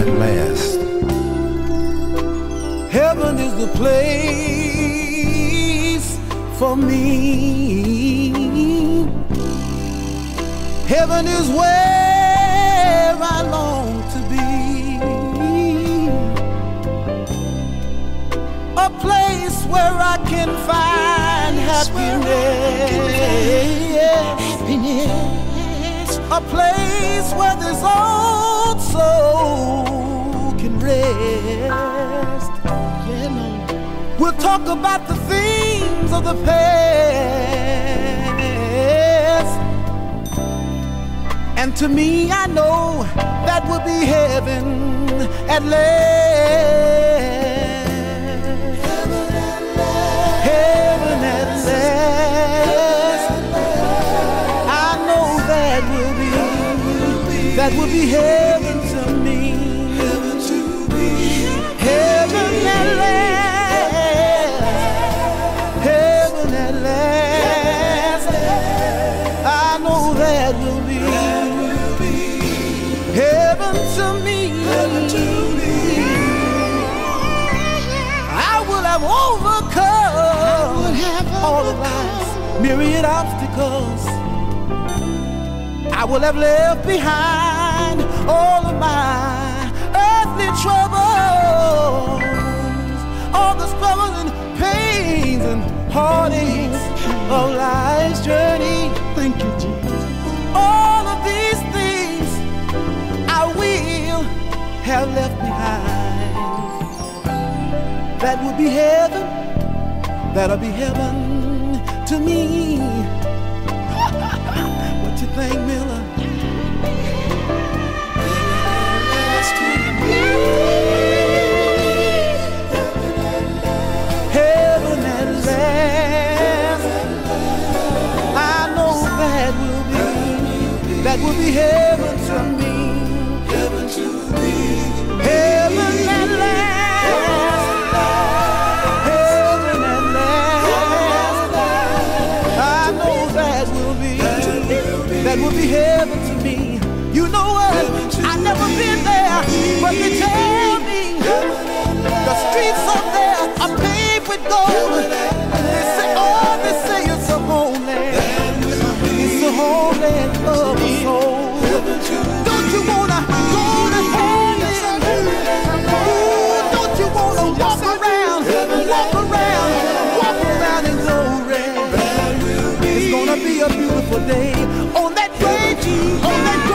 at last. Heaven is the place for me. Heaven is where I long to be. A place where I can find happiness. A place where there's old We'll talk about the things of the past. And to me, I know that will be heaven at last. Heaven at last. I know that will be, that will be heaven to me. Myriad obstacles. I will have left behind all of my earthly troubles, all the struggles and pains and heartaches of life's journey. Thank you, Jesus. All of these things I will have left behind. That will be heaven. That'll be heaven to me. what you think, Miller? Heaven at last. I know that will be, that will be heaven to me. That will be heaven to me. You know what? I've never been there, but they tell me the streets up there are paved with gold. Beautiful day. On that great, on that